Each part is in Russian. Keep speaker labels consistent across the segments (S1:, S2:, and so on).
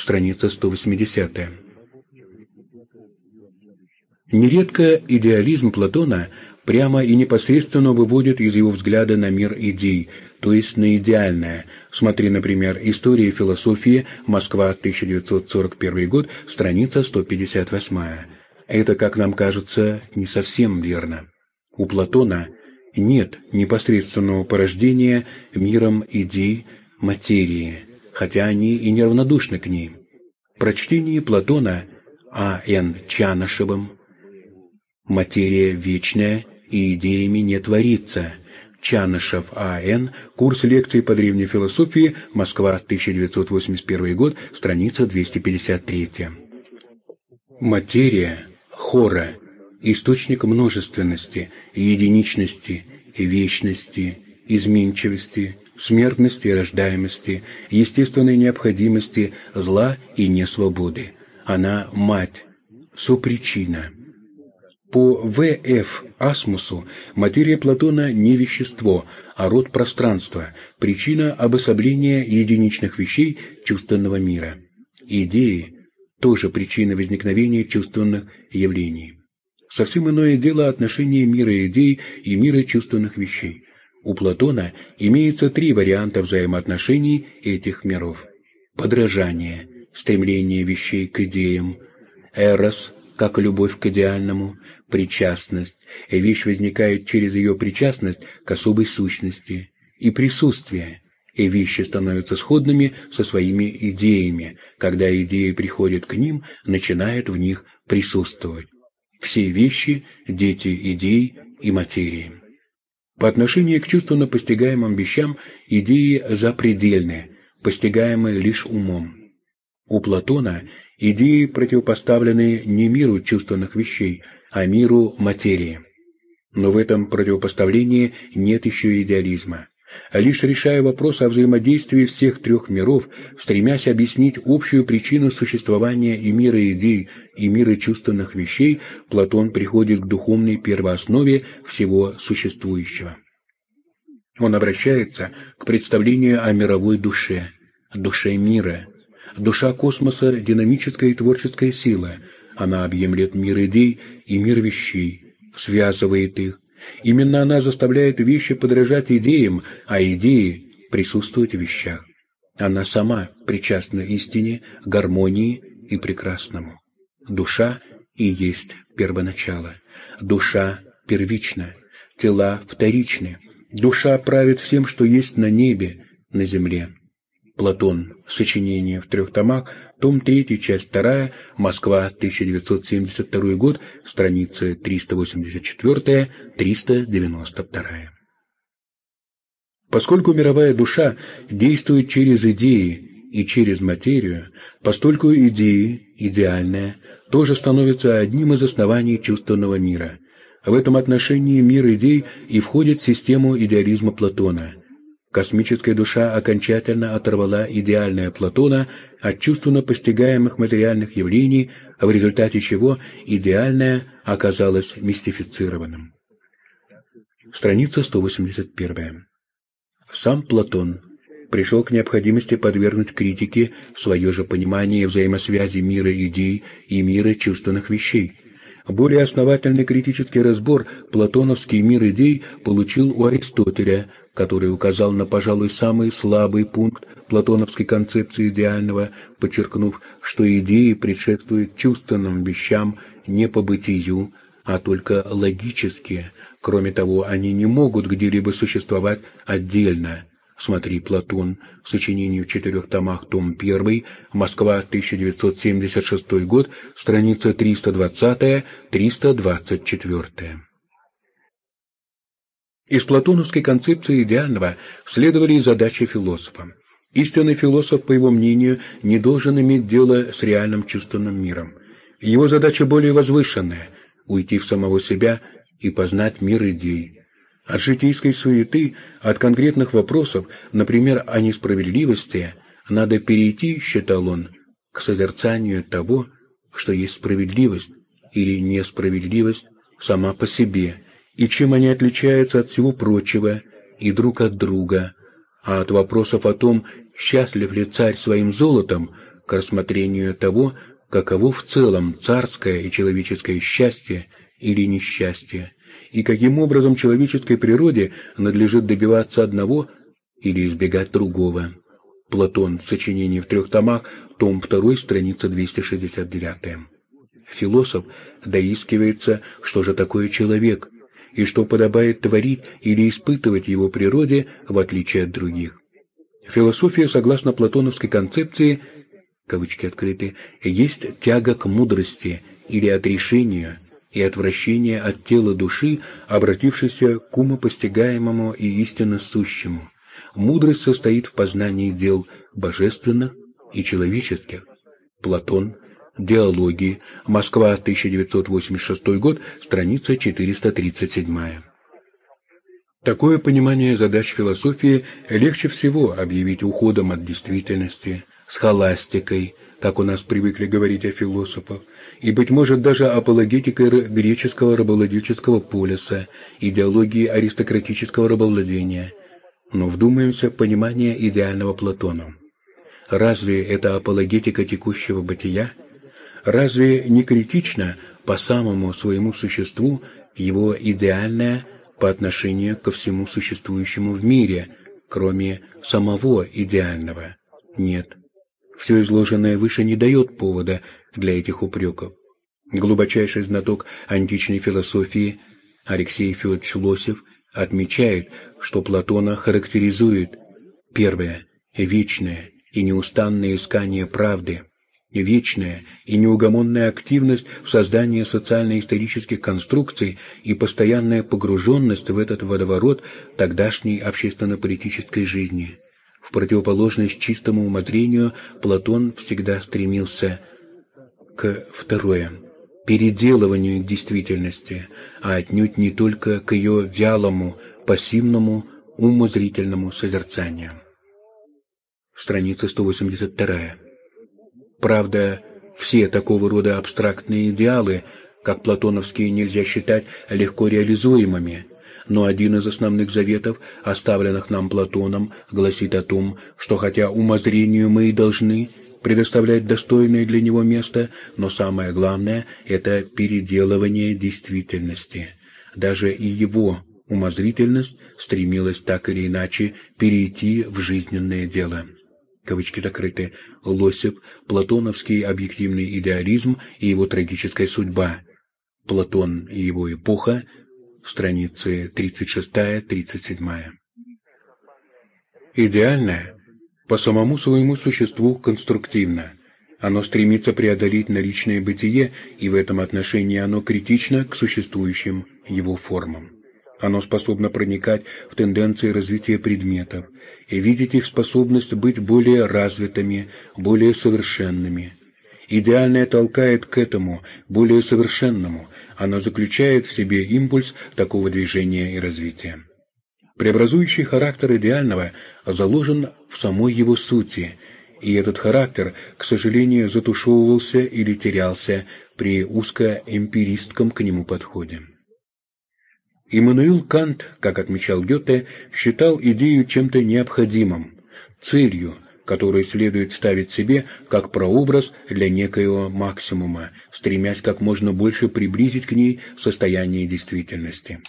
S1: страница 180. Нередко идеализм Платона прямо и непосредственно выводит из его взгляда на мир идей, то есть на идеальное. Смотри, например, «История философии. Москва, 1941 год», страница 158. Это, как нам кажется, не совсем верно. У Платона нет непосредственного порождения миром идей материи, хотя они и неравнодушны к ней. Прочтение Платона А. Н. Чанышевым «Материя вечная и идеями не творится», Чанышев А.Н. Курс лекций по древней философии. Москва, 1981 год. Страница 253. Материя, хора, источник множественности, единичности, вечности, изменчивости, смертности и рождаемости, естественной необходимости, зла и несвободы. Она – мать, сопричина. По В.Ф. Асмусу материя Платона не вещество, а род пространства, причина обособления единичных вещей чувственного мира. Идеи – тоже причина возникновения чувственных явлений. Совсем иное дело отношение мира идей и мира чувственных вещей. У Платона имеется три варианта взаимоотношений этих миров. Подражание, стремление вещей к идеям, эрос, как любовь к идеальному, причастность, и вещь возникает через ее причастность к особой сущности, и присутствие, и вещи становятся сходными со своими идеями, когда идеи приходят к ним, начинают в них присутствовать. Все вещи – дети идей и материи. По отношению к чувственно постигаемым вещам идеи запредельны, постигаемые лишь умом. У Платона идеи противопоставлены не миру чувственных вещей, а миру материи. Но в этом противопоставлении нет еще идеализма лишь решая вопрос о взаимодействии всех трех миров, стремясь объяснить общую причину существования и мира идей, и мира чувственных вещей, Платон приходит к духовной первооснове всего существующего. Он обращается к представлению о мировой душе, душе мира. Душа космоса – динамическая и творческая сила. Она объемлет мир идей и мир вещей, связывает их, Именно она заставляет вещи подражать идеям, а идеи присутствовать в вещах. Она сама причастна истине, гармонии и прекрасному. Душа и есть первоначало. Душа первична, тела вторичны. Душа правит всем, что есть на небе, на земле. Платон. Сочинение в трех томах том 3, часть 2, Москва, 1972 год, страницы 384-392. Поскольку мировая душа действует через идеи и через материю, постольку идеи, идеальная, тоже становится одним из оснований чувственного мира. В этом отношении мир идей и входит в систему идеализма Платона – Космическая душа окончательно оторвала идеальное Платона от чувственно постигаемых материальных явлений, в результате чего идеальное оказалось мистифицированным. Страница 181. Сам Платон пришел к необходимости подвергнуть критике свое же понимание взаимосвязи мира идей и мира чувственных вещей. Более основательный критический разбор платоновский мир идей получил у Аристотеля, который указал на, пожалуй, самый слабый пункт платоновской концепции идеального, подчеркнув, что идеи предшествуют чувственным вещам не по бытию, а только логически. Кроме того, они не могут где-либо существовать отдельно. Смотри Платон, сочинение в четырех томах, том 1, Москва, 1976 год, страница 320-324. Из платоновской концепции идеального следовали и задачи философа. Истинный философ, по его мнению, не должен иметь дело с реальным чувственным миром. Его задача более возвышенная – уйти в самого себя и познать мир идей. От житейской суеты, от конкретных вопросов, например, о несправедливости, надо перейти, считал он, к созерцанию того, что есть справедливость или несправедливость сама по себе – и чем они отличаются от всего прочего и друг от друга, а от вопросов о том, счастлив ли царь своим золотом, к рассмотрению того, каково в целом царское и человеческое счастье или несчастье, и каким образом человеческой природе надлежит добиваться одного или избегать другого. Платон. Сочинение в трех томах. Том 2. Страница 269. Философ доискивается, что же такое человек, и что подобает творить или испытывать его природе, в отличие от других. Философия, согласно платоновской концепции, кавычки открыты, есть тяга к мудрости или отрешению и отвращение от тела души, обратившейся к умопостигаемому и истинно сущему. Мудрость состоит в познании дел божественных и человеческих. Платон, Диалоги, Москва, 1986 год, страница 437. Такое понимание задач философии легче всего объявить уходом от действительности, схоластикой, как у нас привыкли говорить о философах, и, быть может, даже апологетикой греческого рабовладельческого полиса, идеологии аристократического рабовладения. Но вдумаемся в понимание идеального Платона. Разве это апологетика текущего бытия? Разве не критично по самому своему существу его идеальное по отношению ко всему существующему в мире, кроме самого идеального? Нет. Все изложенное выше не дает повода для этих упреков. Глубочайший знаток античной философии Алексей Федорович Лосев отмечает, что Платона характеризует первое – вечное и неустанное искание правды, вечная и неугомонная активность в создании социально-исторических конструкций и постоянная погруженность в этот водоворот тогдашней общественно-политической жизни. В противоположность чистому умозрению Платон всегда стремился к второе – переделыванию действительности, а отнюдь не только к ее вялому, пассивному, умозрительному созерцанию. Страница 182. Правда, все такого рода абстрактные идеалы, как платоновские, нельзя считать легко реализуемыми, но один из основных заветов, оставленных нам Платоном, гласит о том, что хотя умозрению мы и должны предоставлять достойное для него место, но самое главное – это переделывание действительности. Даже и его умозрительность стремилась так или иначе перейти в жизненное дело кавычки закрыты, Лосев, платоновский объективный идеализм и его трагическая судьба, Платон и его эпоха, страницы 36-37. Идеальное по самому своему существу конструктивно. Оно стремится преодолеть наличное бытие, и в этом отношении оно критично к существующим его формам. Оно способно проникать в тенденции развития предметов и видеть их способность быть более развитыми, более совершенными. Идеальное толкает к этому, более совершенному, оно заключает в себе импульс такого движения и развития. Преобразующий характер идеального заложен в самой его сути, и этот характер, к сожалению, затушевывался или терялся при узкоэмпиристском к нему подходе. Иммануил Кант, как отмечал Гёте, считал идею чем-то необходимым, целью, которую следует ставить себе как прообраз для некоего максимума, стремясь как можно больше приблизить к ней состояние действительности.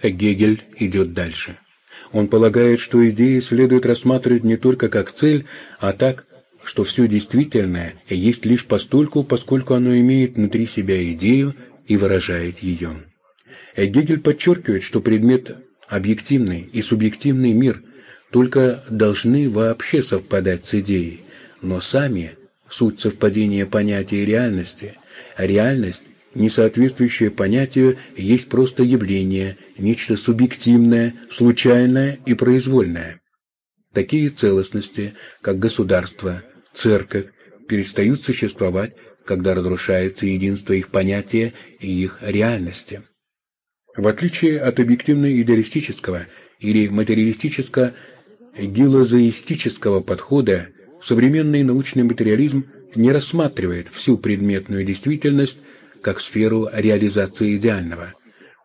S1: Гегель идет дальше. Он полагает, что идеи следует рассматривать не только как цель, а так, что все действительное есть лишь постольку, поскольку оно имеет внутри себя идею и выражает ее. Гегель подчеркивает, что предмет объективный и субъективный мир только должны вообще совпадать с идеей, но сами суть совпадения понятия и реальности, а реальность, не соответствующая понятию, есть просто явление, нечто субъективное, случайное и произвольное. Такие целостности, как государство, церковь, перестают существовать, когда разрушается единство их понятия и их реальности. В отличие от объективно-идеалистического или материалистическо-гилозоистического подхода, современный научный материализм не рассматривает всю предметную действительность как сферу реализации идеального.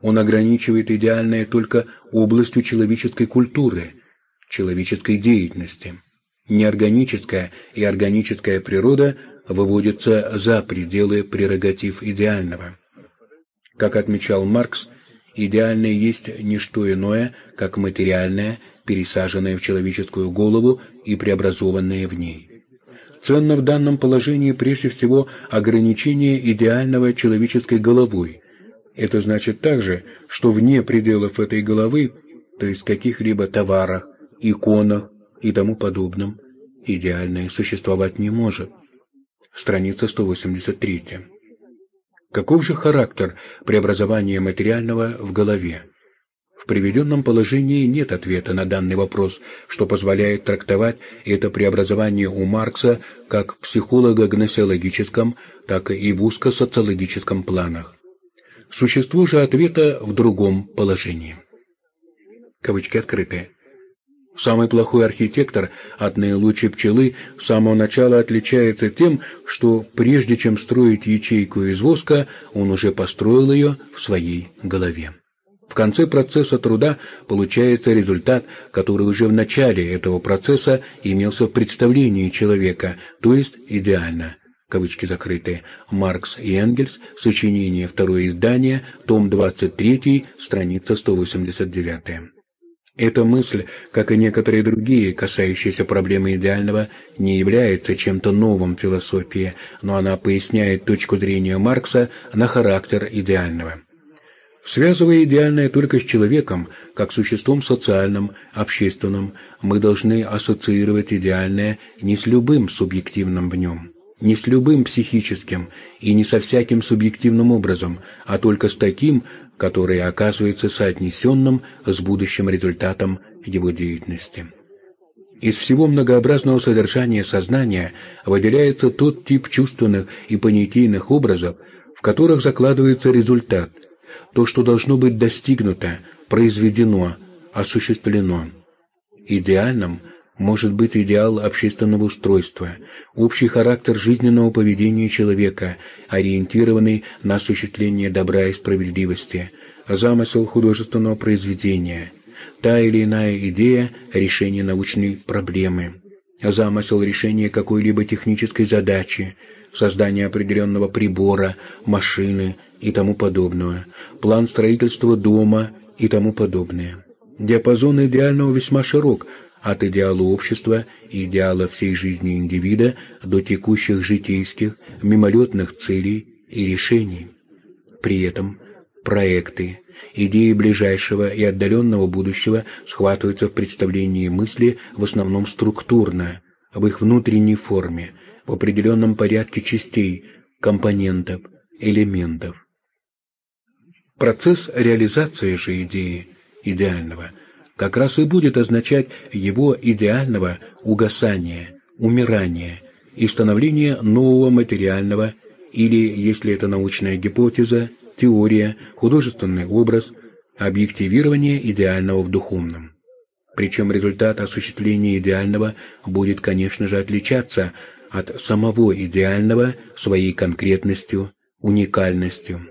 S1: Он ограничивает идеальное только областью человеческой культуры, человеческой деятельности. Неорганическая и органическая природа выводятся за пределы прерогатив идеального. Как отмечал Маркс, идеальное есть не что иное, как материальное, пересаженное в человеческую голову и преобразованное в ней. Ценно в данном положении прежде всего ограничение идеального человеческой головой. Это значит также, что вне пределов этой головы, то есть каких-либо товарах, иконах и тому подобном, идеальное существовать не может. Страница 183. Каков же характер преобразования материального в голове? В приведенном положении нет ответа на данный вопрос, что позволяет трактовать это преобразование у Маркса как в психолого-гносеологическом, так и в узко-социологическом планах. Существо же ответа в другом положении. Кавычки открытые. Самый плохой архитектор от наилучшей пчелы с самого начала отличается тем, что прежде чем строить ячейку из воска, он уже построил ее в своей голове. В конце процесса труда получается результат, который уже в начале этого процесса имелся в представлении человека, то есть идеально. Кавычки закрытые. Маркс и Энгельс. Сочинение. Второе издание. Том 23. Страница 189. Эта мысль, как и некоторые другие, касающиеся проблемы идеального, не является чем-то новым в философии, но она поясняет точку зрения Маркса на характер идеального. Связывая идеальное только с человеком, как существом социальным, общественным, мы должны ассоциировать идеальное не с любым субъективным в нем, не с любым психическим и не со всяким субъективным образом, а только с таким, который оказывается соотнесенным с будущим результатом его деятельности. Из всего многообразного содержания сознания выделяется тот тип чувственных и понятийных образов, в которых закладывается результат, то, что должно быть достигнуто, произведено, осуществлено. Идеальным может быть идеал общественного устройства, общий характер жизненного поведения человека, ориентированный на осуществление добра и справедливости, замысел художественного произведения, та или иная идея решения научной проблемы, замысел решения какой-либо технической задачи, создание определенного прибора, машины и тому подобное, план строительства дома и тому подобное. Диапазон идеального весьма широк – от идеала общества идеала всей жизни индивида до текущих житейских, мимолетных целей и решений. При этом проекты, идеи ближайшего и отдаленного будущего схватываются в представлении мысли в основном структурно, в их внутренней форме, в определенном порядке частей, компонентов, элементов. Процесс реализации же идеи идеального – как раз и будет означать его идеального угасания, умирания и становления нового материального или, если это научная гипотеза, теория, художественный образ, объективирование идеального в духовном. Причем результат осуществления идеального будет, конечно же, отличаться от самого идеального своей конкретностью, уникальностью.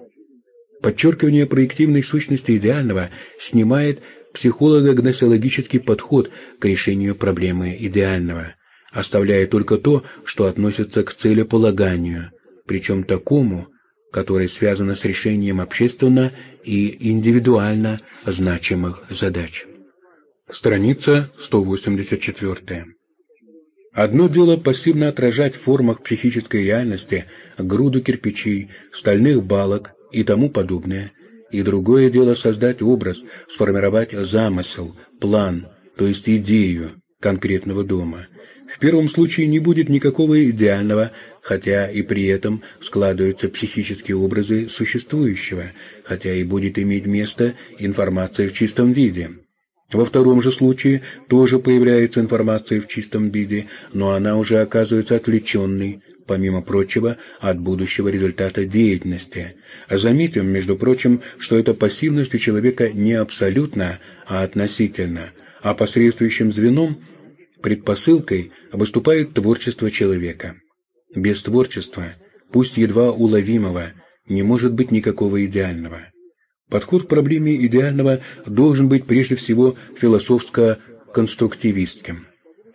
S1: Подчеркивание проективной сущности идеального снимает психолого-гносеологический подход к решению проблемы идеального, оставляя только то, что относится к целеполаганию, причем такому, которое связано с решением общественно и индивидуально значимых задач. Страница 184. Одно дело пассивно отражать в формах психической реальности груду кирпичей, стальных балок и тому подобное, и другое дело создать образ, сформировать замысел, план, то есть идею конкретного дома. В первом случае не будет никакого идеального, хотя и при этом складываются психические образы существующего, хотя и будет иметь место информация в чистом виде. Во втором же случае тоже появляется информация в чистом виде, но она уже оказывается отвлеченной, помимо прочего, от будущего результата деятельности. Заметим, между прочим, что эта пассивность у человека не абсолютна, а относительно, а посредствующим звеном, предпосылкой, выступает творчество человека. Без творчества, пусть едва уловимого, не может быть никакого идеального. Подход к проблеме идеального должен быть прежде всего философско-конструктивистским.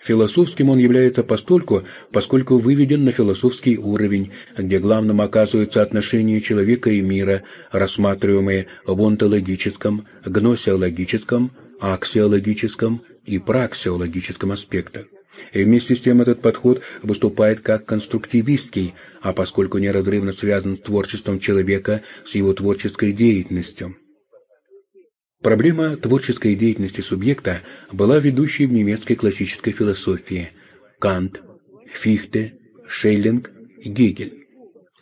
S1: Философским он является постольку, поскольку выведен на философский уровень, где главным оказываются отношения человека и мира, рассматриваемые в онтологическом, гносеологическом, аксиологическом и праксиологическом аспектах. И вместе с тем этот подход выступает как конструктивистский, а поскольку неразрывно связан с творчеством человека, с его творческой деятельностью. Проблема творческой деятельности субъекта была ведущей в немецкой классической философии Кант, Фихте, Шейлинг и Гегель.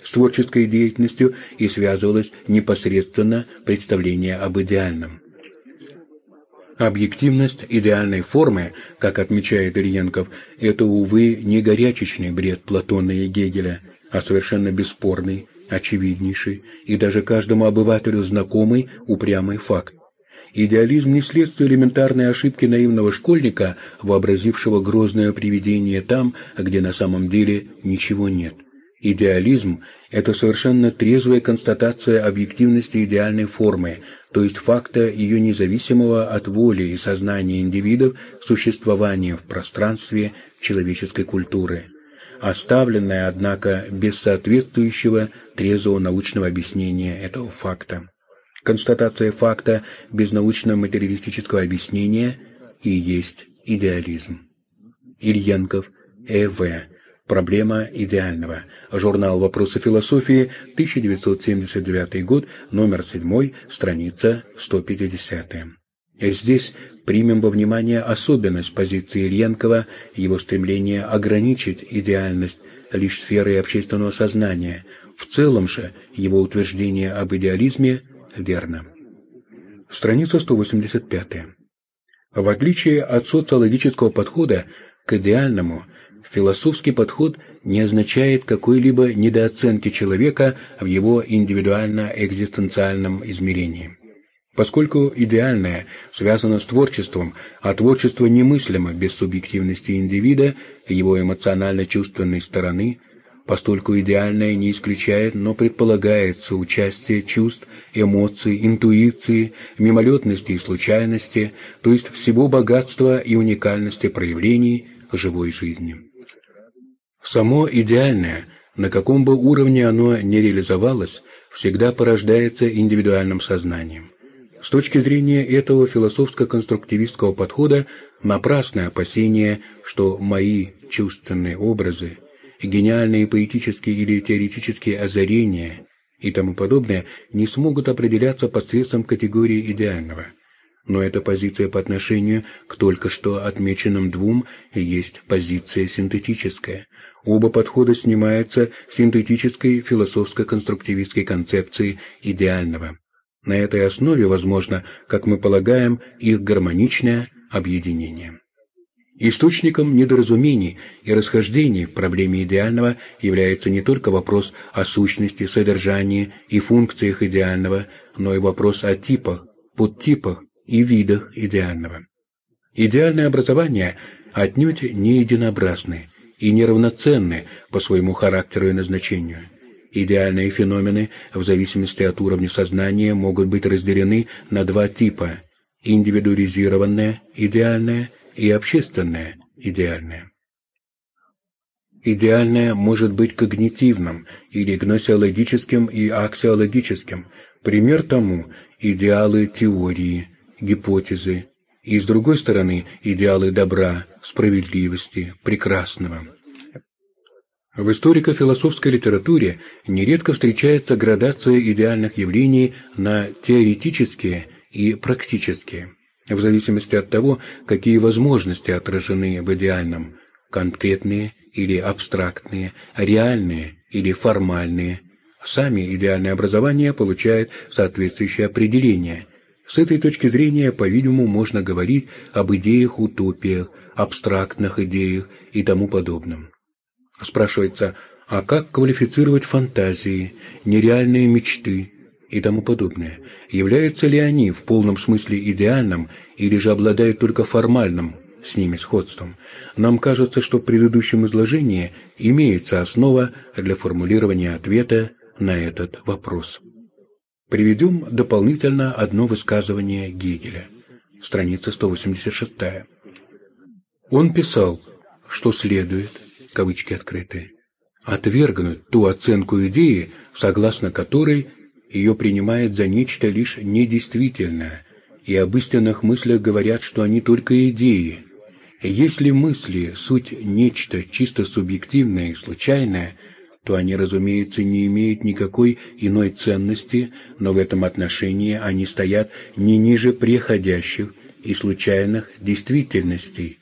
S1: С творческой деятельностью и связывалось непосредственно представление об идеальном. Объективность идеальной формы, как отмечает Ильенков, это, увы, не горячечный бред Платона и Гегеля, а совершенно бесспорный, очевиднейший и даже каждому обывателю знакомый упрямый факт. Идеализм не следствие элементарной ошибки наивного школьника, вообразившего грозное привидение там, где на самом деле ничего нет. Идеализм – это совершенно трезвая констатация объективности идеальной формы, то есть факта ее независимого от воли и сознания индивидов существования в пространстве человеческой культуры, оставленная, однако, без соответствующего трезвого научного объяснения этого факта. Констатация факта без научно-материалистического объяснения и есть идеализм. Ильенков, Э.В. Проблема идеального. Журнал «Вопросы философии», 1979 год, номер 7, страница 150. И здесь примем во внимание особенность позиции Ильенкова, его стремление ограничить идеальность лишь сферой общественного сознания. В целом же его утверждение об идеализме верно. Страница 185. В отличие от социологического подхода к идеальному, философский подход не означает какой-либо недооценки человека в его индивидуально-экзистенциальном измерении. Поскольку идеальное связано с творчеством, а творчество немыслимо без субъективности индивида, его эмоционально-чувственной стороны – постольку идеальное не исключает, но предполагает соучастие чувств, эмоций, интуиции, мимолетности и случайности, то есть всего богатства и уникальности проявлений живой жизни. Само идеальное, на каком бы уровне оно не реализовалось, всегда порождается индивидуальным сознанием. С точки зрения этого философско-конструктивистского подхода напрасное опасение, что мои чувственные образы – гениальные поэтические или теоретические озарения и тому подобное не смогут определяться посредством категории идеального. Но эта позиция по отношению к только что отмеченным двум есть позиция синтетическая. Оба подхода снимаются с синтетической философско-конструктивистской концепции идеального. На этой основе возможно, как мы полагаем, их гармоничное объединение. Источником недоразумений и расхождений в проблеме идеального является не только вопрос о сущности, содержании и функциях идеального, но и вопрос о типах, подтипах и видах идеального. Идеальное образование отнюдь не единообразны и неравноценны по своему характеру и назначению. Идеальные феномены в зависимости от уровня сознания могут быть разделены на два типа – индивидуализированное, идеальное – и общественное идеальное. Идеальное может быть когнитивным или гносеологическим и аксиологическим. Пример тому – идеалы теории, гипотезы, и, с другой стороны, идеалы добра, справедливости, прекрасного. В историко-философской литературе нередко встречается градация идеальных явлений на теоретические и практические в зависимости от того, какие возможности отражены в идеальном, конкретные или абстрактные, реальные или формальные. Сами идеальное образование получает соответствующее определение. С этой точки зрения, по-видимому, можно говорить об идеях-утопиях, абстрактных идеях и тому подобном. Спрашивается, а как квалифицировать фантазии, нереальные мечты, и тому подобное. Являются ли они в полном смысле идеальным или же обладают только формальным с ними сходством? Нам кажется, что в предыдущем изложении имеется основа для формулирования ответа на этот вопрос. Приведем дополнительно одно высказывание Гегеля. Страница 186. Он писал, что следует, кавычки открыты, отвергнуть ту оценку идеи, согласно которой ее принимает за нечто лишь недействительное, и об истинных мыслях говорят, что они только идеи. Если мысли – суть нечто чисто субъективное и случайное, то они, разумеется, не имеют никакой иной ценности, но в этом отношении они стоят не ниже преходящих и случайных действительностей.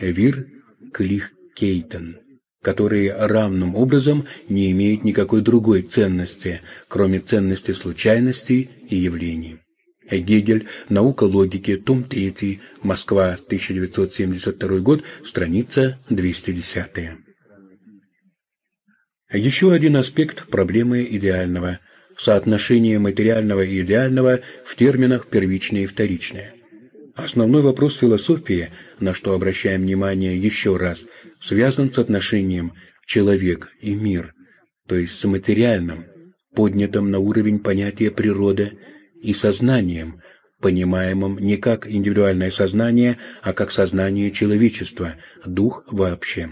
S1: Вир Клих Кейтон которые равным образом не имеют никакой другой ценности, кроме ценности случайностей и явлений. Гегель. Наука логики. Том 3. Москва. 1972 год. Страница 210. Еще один аспект проблемы идеального – соотношение материального и идеального в терминах первичное и вторичное. Основной вопрос философии, на что обращаем внимание еще раз – связан с отношением человек и мир, то есть с материальным, поднятым на уровень понятия природы и сознанием, понимаемым не как индивидуальное сознание, а как сознание человечества, дух вообще.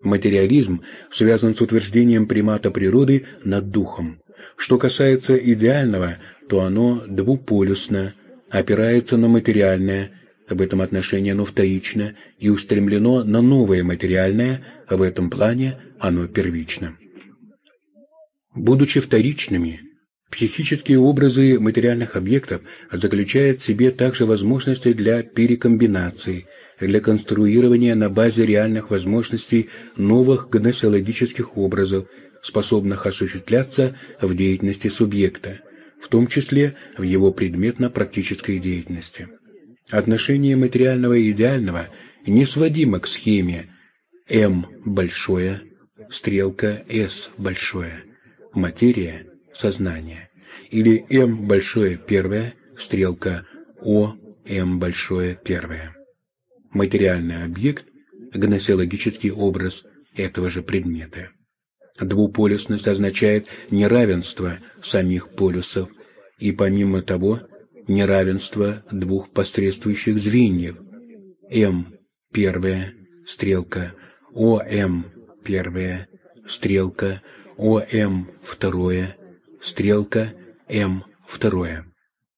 S1: Материализм связан с утверждением примата природы над духом. Что касается идеального, то оно двуполюсно, опирается на материальное, в этом отношении оно вторично и устремлено на новое материальное, а в этом плане оно первично. Будучи вторичными, психические образы материальных объектов заключают в себе также возможности для перекомбинации, для конструирования на базе реальных возможностей новых гносеологических образов, способных осуществляться в деятельности субъекта, в том числе в его предметно-практической деятельности. Отношение материального и идеального не сводимо к схеме М большое, стрелка С большое, материя, сознание, или М большое первое, стрелка О, М большое первое. Материальный объект – гносеологический образ этого же предмета. Двуполюсность означает неравенство самих полюсов, и помимо того – неравенство двух посредствующих звеньев. М первая стрелка, ОМ первая стрелка, ОМ второе стрелка, М второе.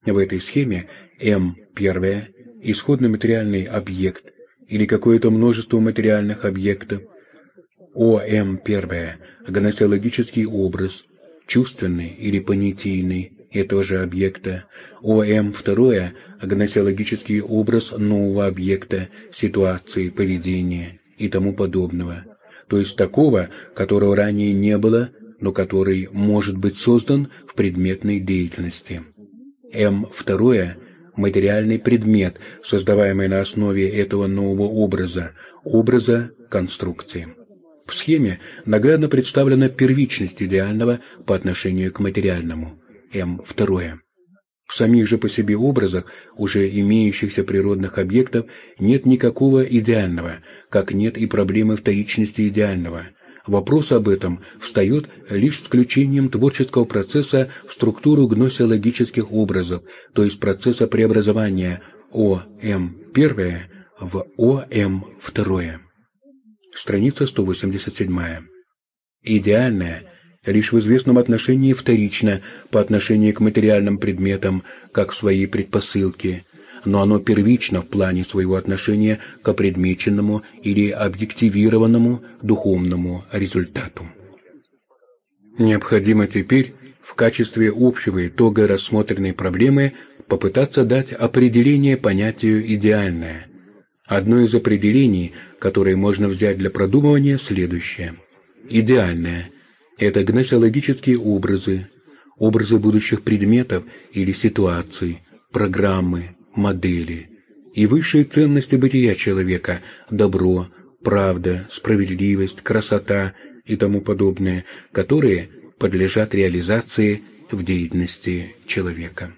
S1: В этой схеме М первая исходный материальный объект или какое-то множество материальных объектов, ОМ первое гносеологический образ, чувственный или понятийный, этого же объекта, ОМ-2 – гносеологический образ нового объекта, ситуации, поведения и тому подобного, то есть такого, которого ранее не было, но который может быть создан в предметной деятельности. М-2 – материальный предмет, создаваемый на основе этого нового образа, образа конструкции. В схеме наглядно представлена первичность идеального по отношению к материальному. М2. В самих же по себе образах уже имеющихся природных объектов нет никакого идеального, как нет и проблемы вторичности идеального. Вопрос об этом встает лишь с включением творческого процесса в структуру гносеологических образов, то есть процесса преобразования ОМ1 в ОМ2. Страница 187. Идеальное – лишь в известном отношении вторично по отношению к материальным предметам, как в своей предпосылке, но оно первично в плане своего отношения к опредмеченному или объективированному духовному результату. Необходимо теперь в качестве общего итога рассмотренной проблемы попытаться дать определение понятию «идеальное». Одно из определений, которое можно взять для продумывания, следующее. Идеальное – это гносеологические образы, образы будущих предметов или ситуаций, программы, модели и высшие ценности бытия человека – добро, правда, справедливость, красота и тому подобное, которые подлежат реализации в деятельности человека.